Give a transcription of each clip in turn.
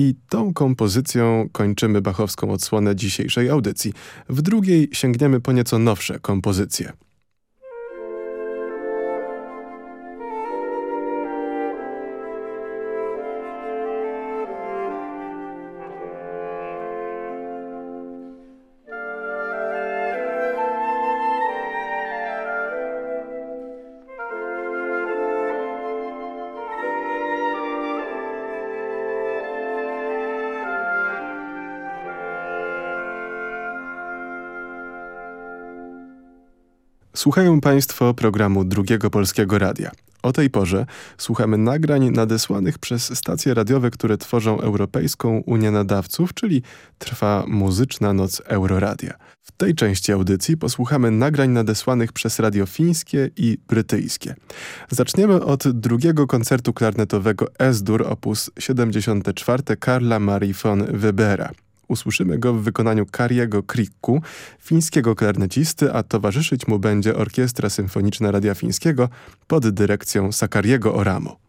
I tą kompozycją kończymy bachowską odsłonę dzisiejszej audycji. W drugiej sięgniemy po nieco nowsze kompozycje. Słuchają Państwo programu Drugiego Polskiego Radia. O tej porze słuchamy nagrań nadesłanych przez stacje radiowe, które tworzą Europejską Unię Nadawców, czyli trwa Muzyczna Noc Euroradia. W tej części audycji posłuchamy nagrań nadesłanych przez radio fińskie i brytyjskie. Zaczniemy od drugiego koncertu klarnetowego S-dur op. 74 Karla Marii von Webera. Usłyszymy go w wykonaniu Kariego Krikku, fińskiego klarnecisty, a towarzyszyć mu będzie Orkiestra Symfoniczna Radia Fińskiego pod dyrekcją Sakariego Oramo.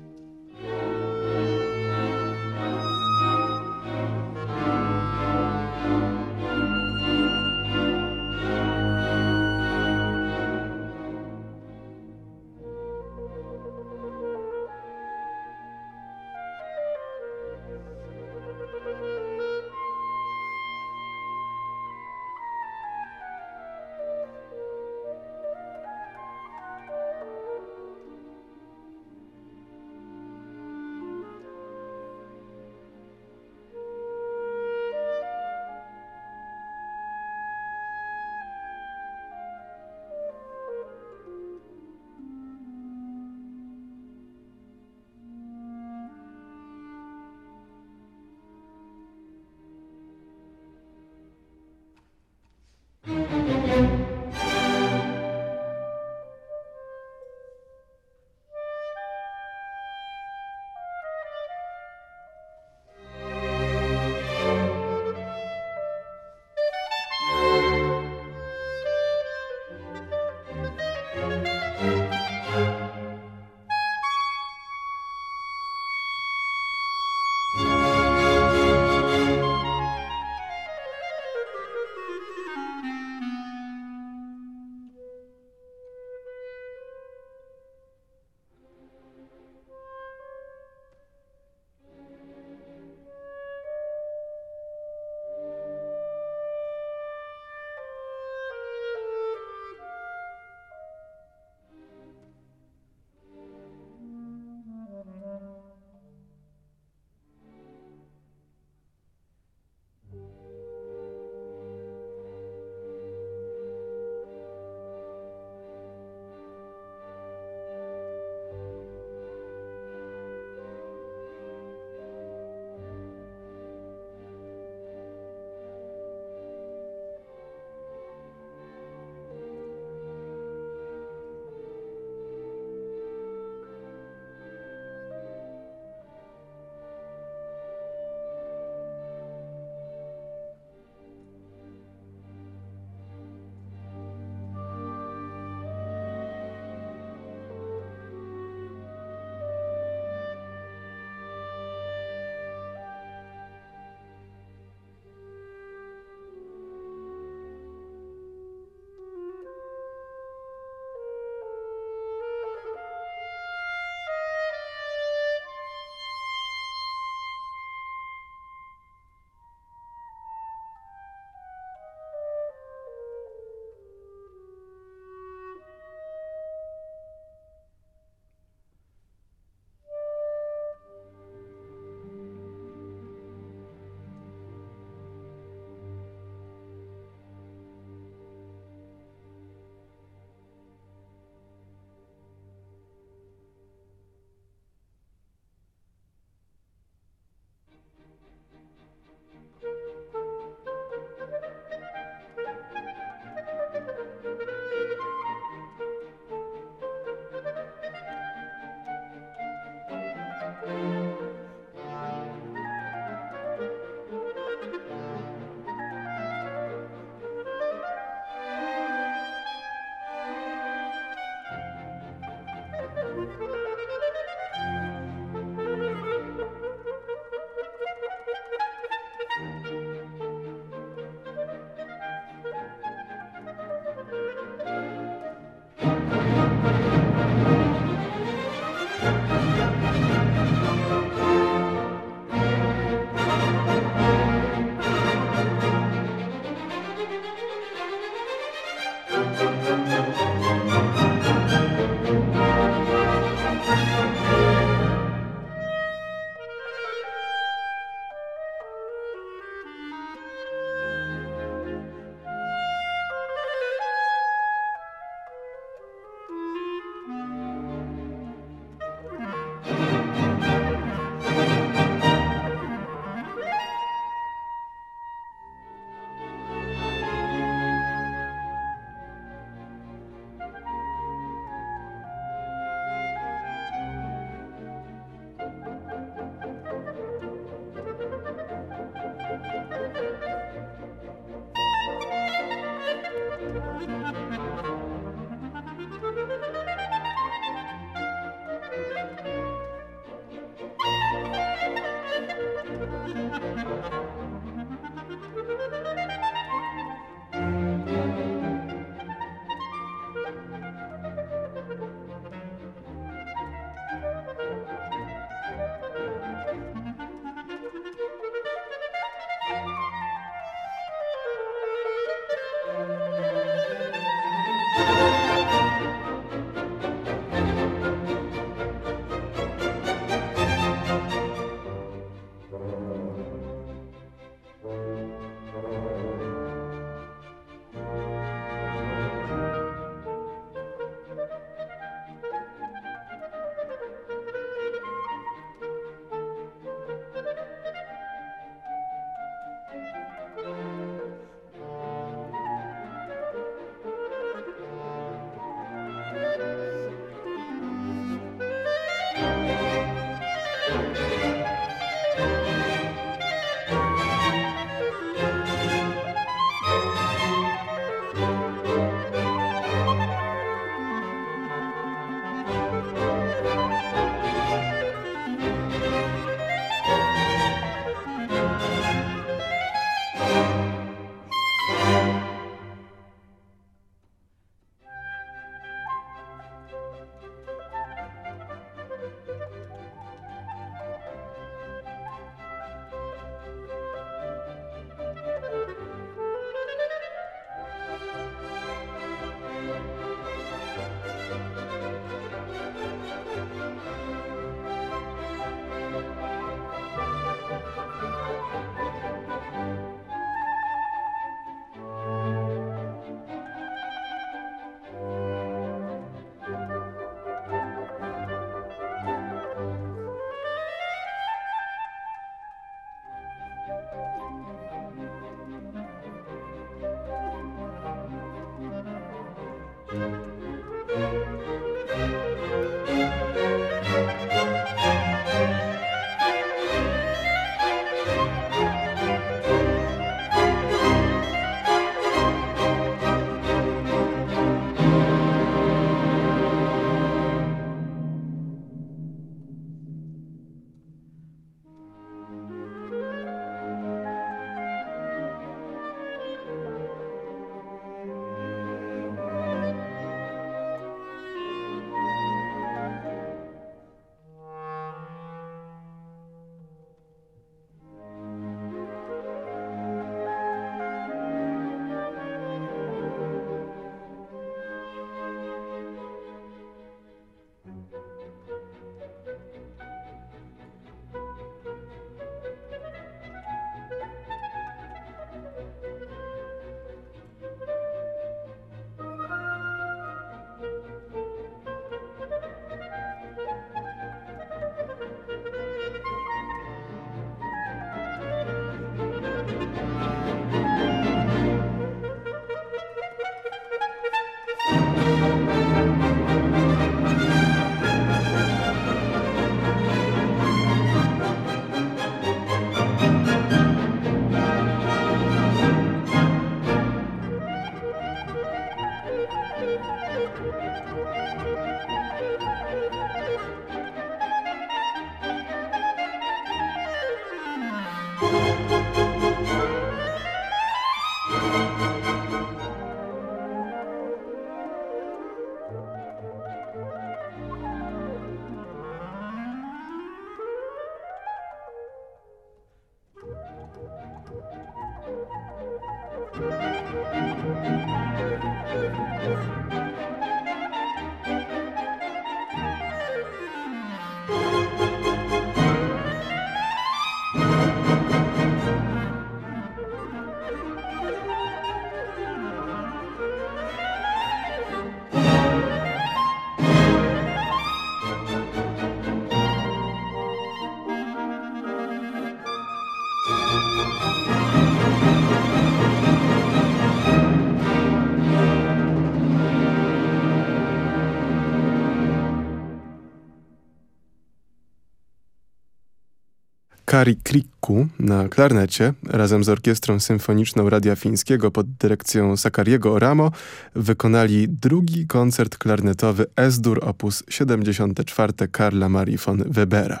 Kari Krikku na klarnecie razem z Orkiestrą Symfoniczną Radia Fińskiego pod dyrekcją Sakariego Oramo wykonali drugi koncert klarnetowy S-dur op. 74 Karla Marii von Webera.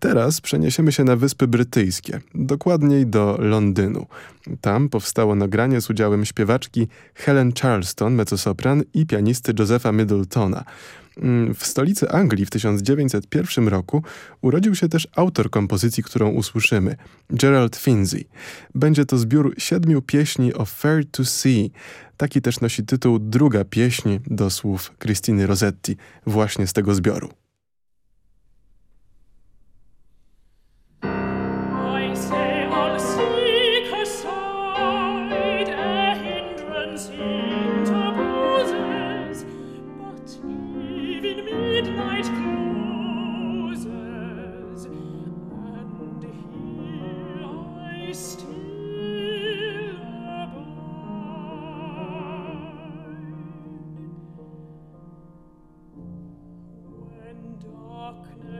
Teraz przeniesiemy się na Wyspy Brytyjskie, dokładniej do Londynu. Tam powstało nagranie z udziałem śpiewaczki Helen Charleston, mezzosopran i pianisty Josepha Middletona. Mm, w stolicy Anglii w 1901 roku urodził się też autor kompozycji, którą usłyszymy, Gerald Finzi. Będzie to zbiór siedmiu pieśni o Fair to See. Taki też nosi tytuł druga pieśń do słów Christiny Rossetti, właśnie z tego zbioru.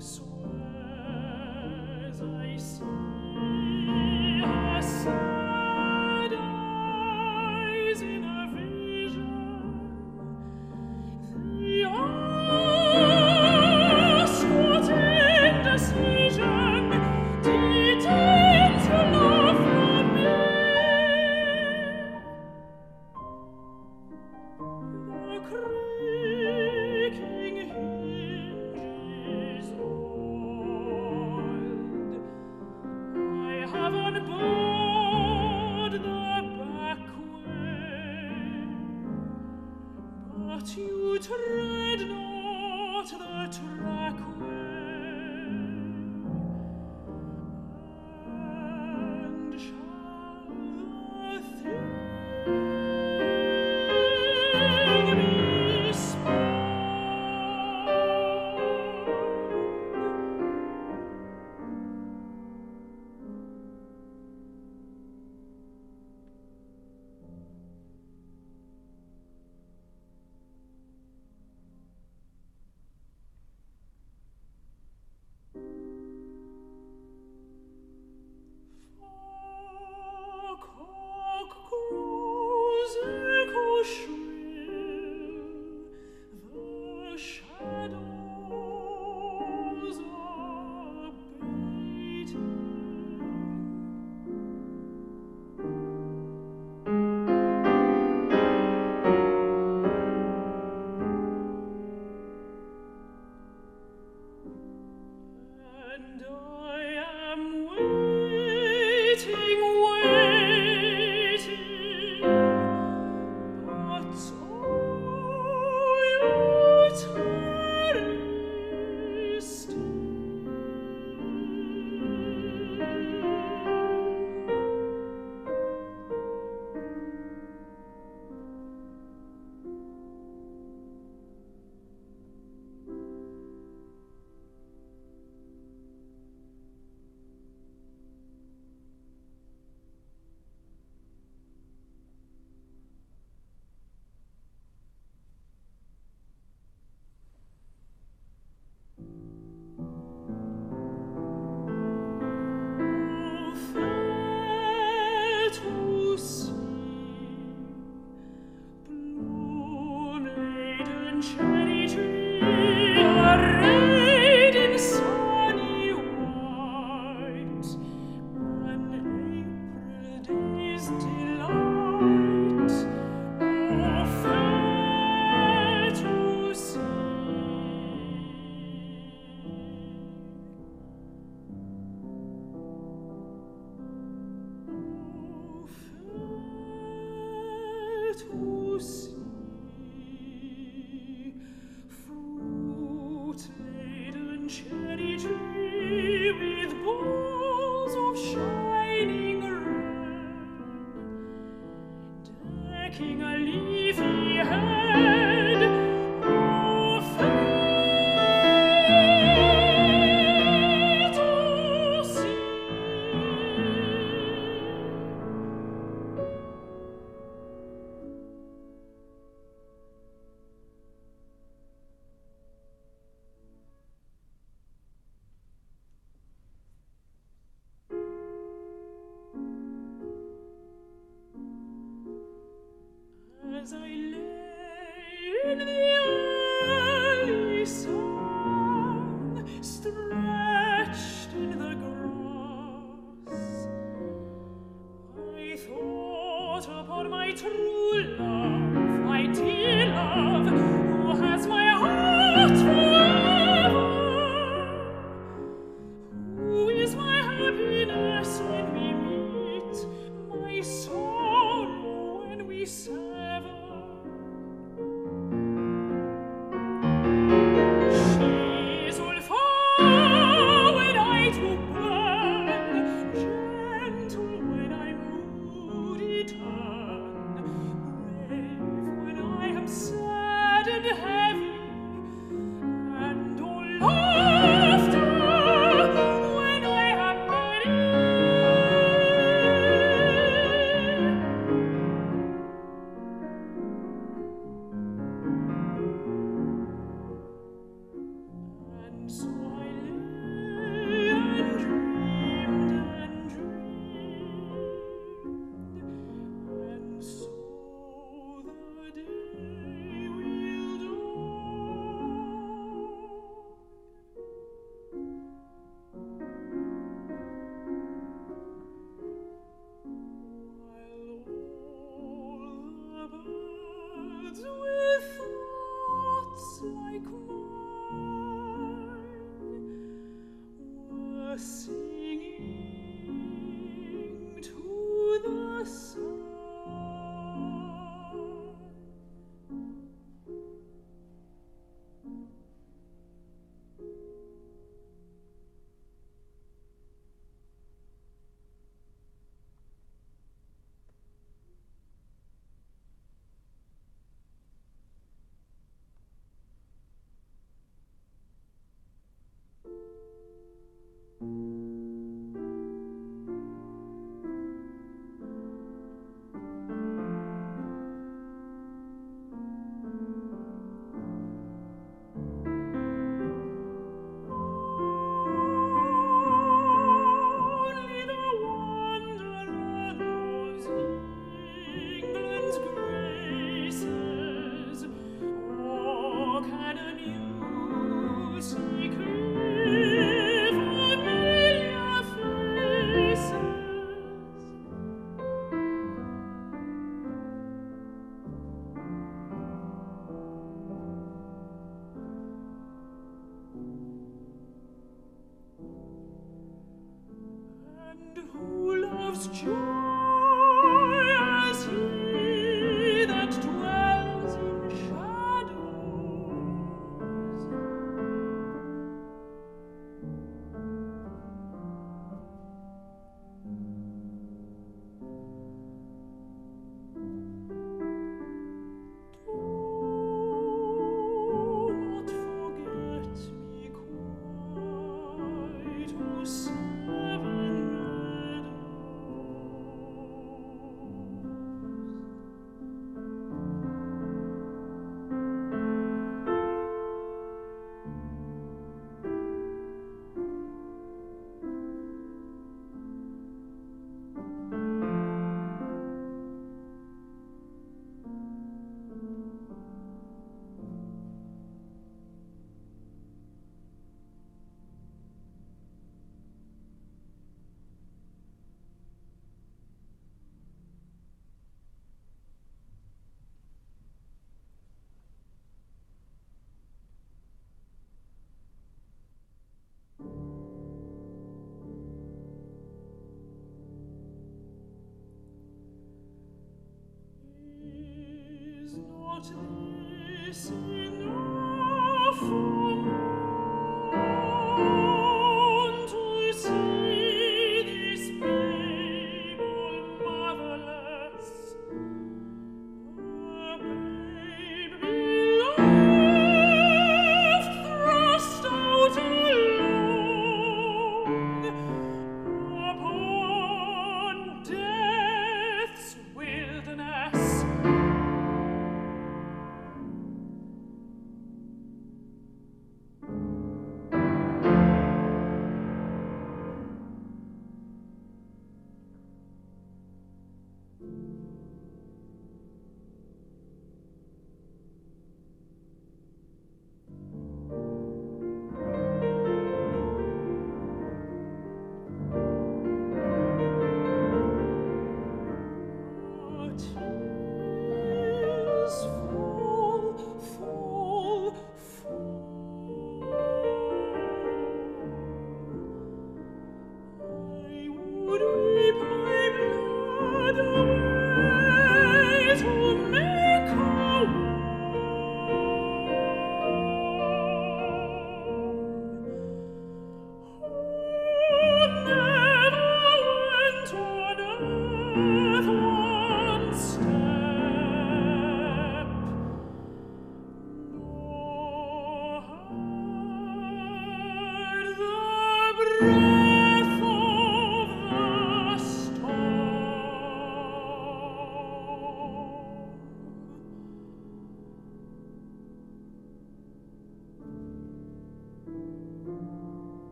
swears I see.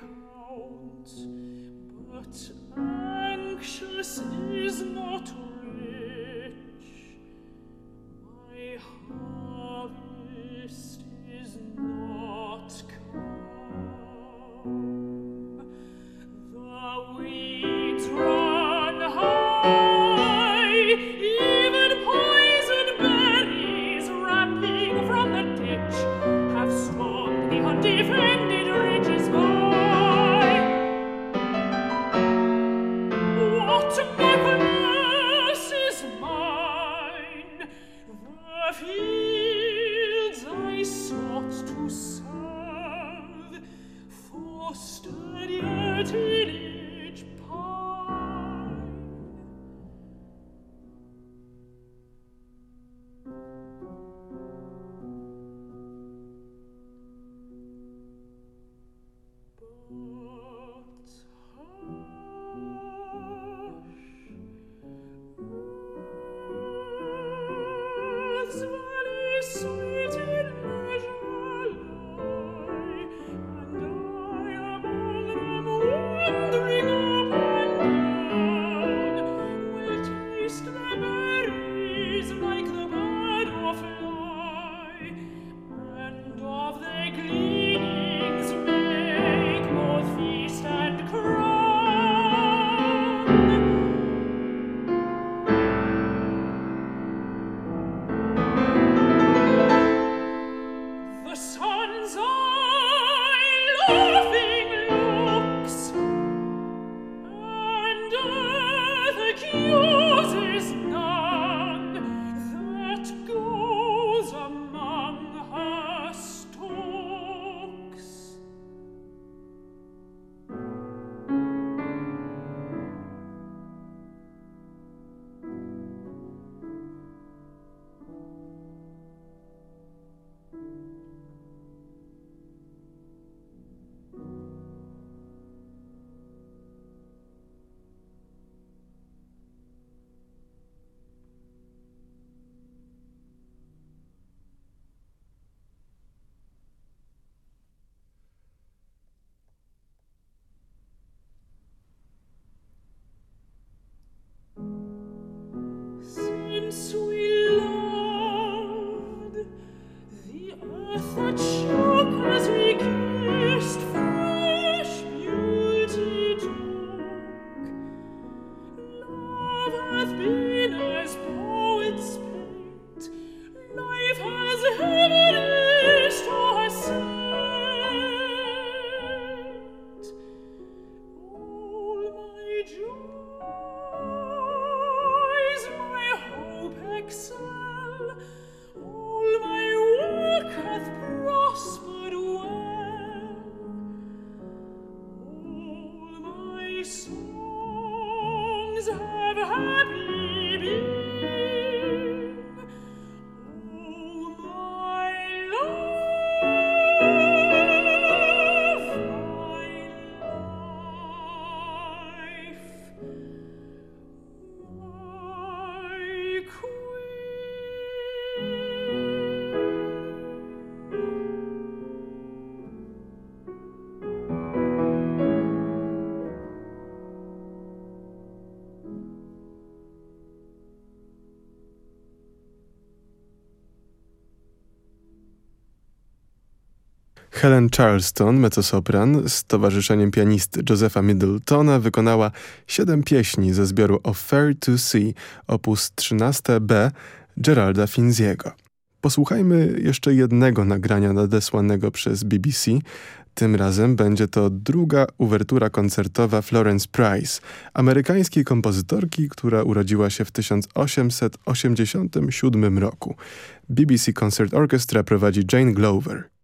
counts, but anxious is not all. Helen Charleston, mezzosopran, z towarzyszeniem pianisty Josepha Middletona wykonała siedem pieśni ze zbioru Of Fair to See, op. 13b Geralda Finziego. Posłuchajmy jeszcze jednego nagrania nadesłanego przez BBC. Tym razem będzie to druga uwertura koncertowa Florence Price, amerykańskiej kompozytorki, która urodziła się w 1887 roku. BBC Concert Orchestra prowadzi Jane Glover.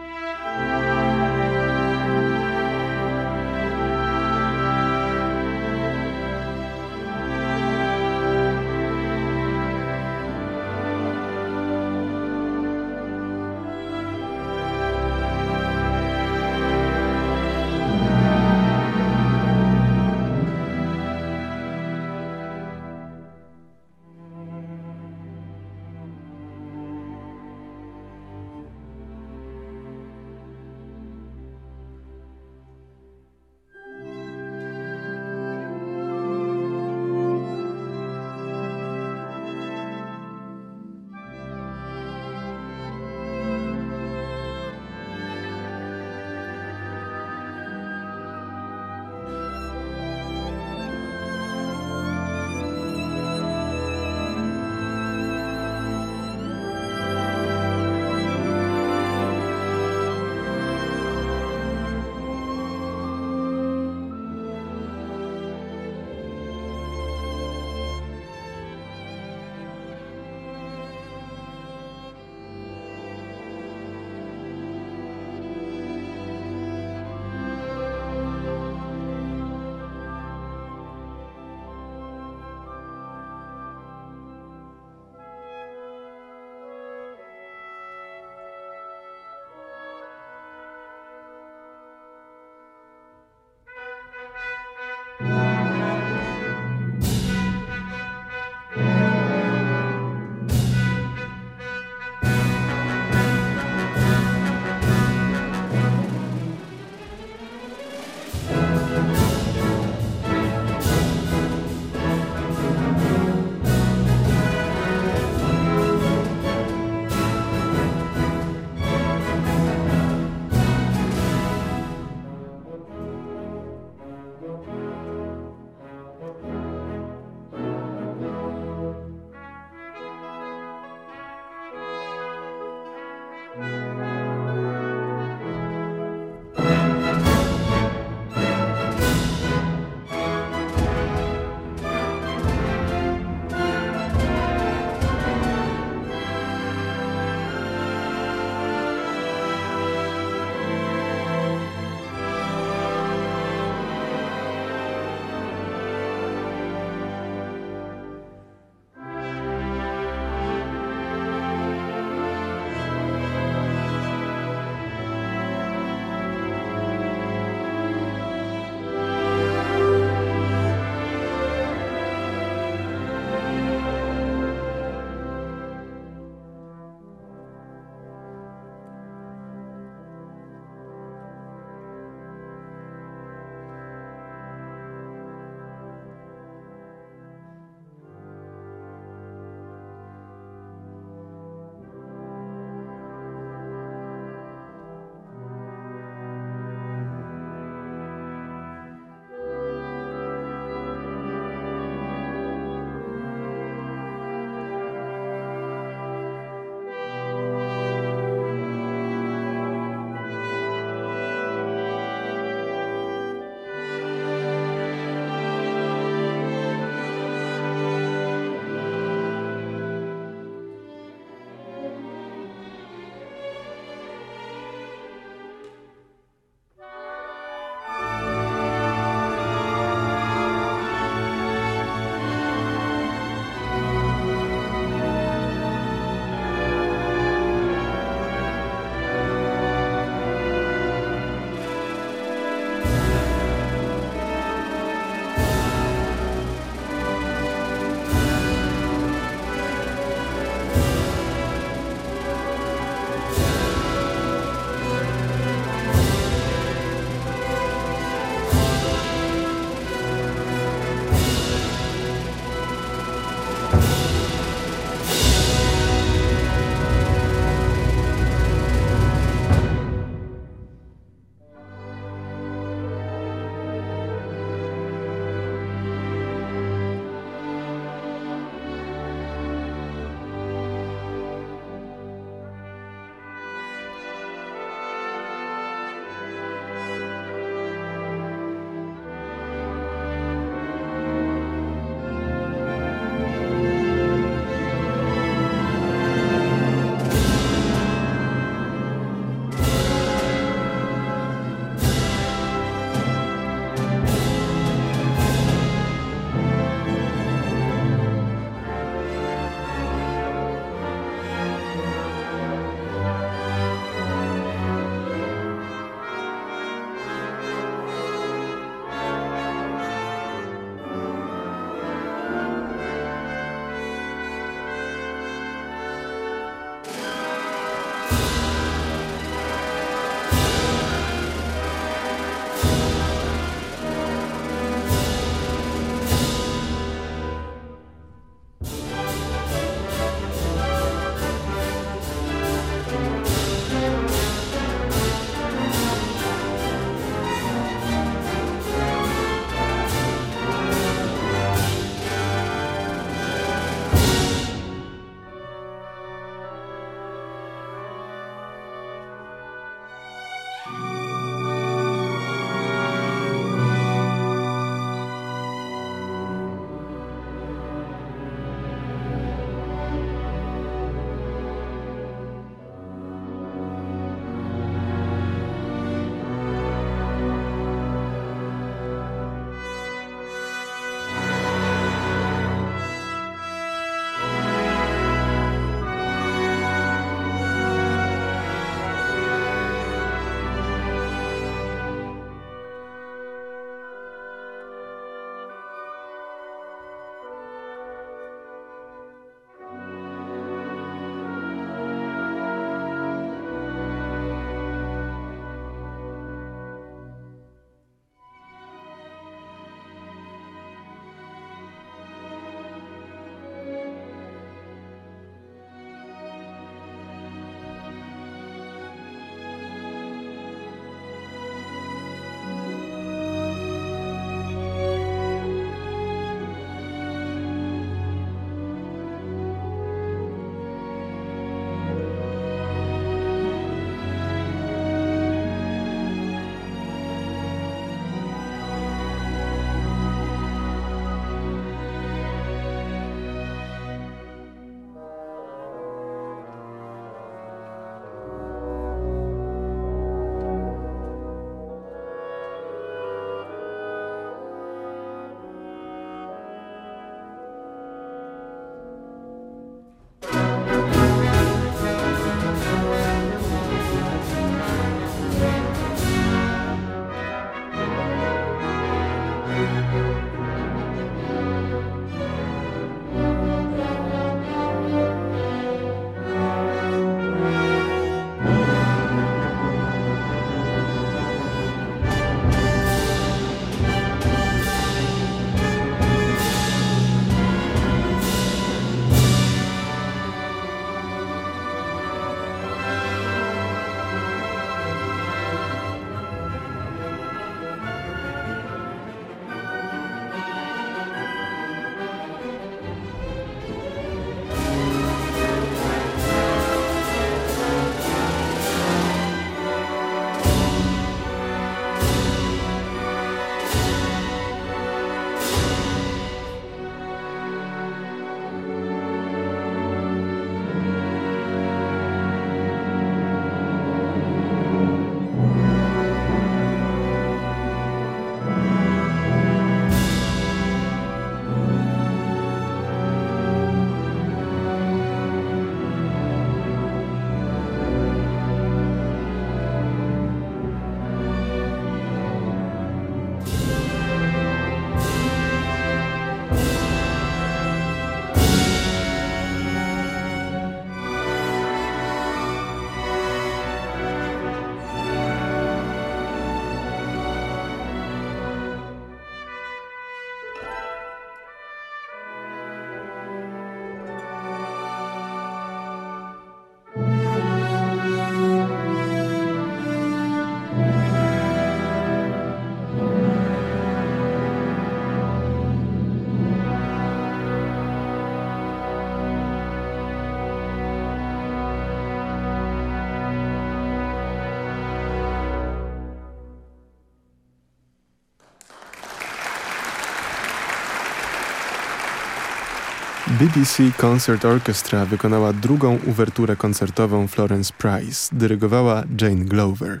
BBC Concert Orchestra wykonała drugą uwerturę koncertową Florence Price, dyrygowała Jane Glover.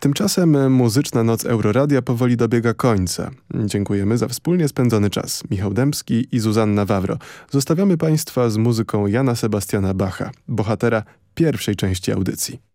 Tymczasem muzyczna noc Euroradia powoli dobiega końca. Dziękujemy za wspólnie spędzony czas. Michał Dębski i Zuzanna Wawro. Zostawiamy Państwa z muzyką Jana Sebastiana Bacha, bohatera pierwszej części audycji.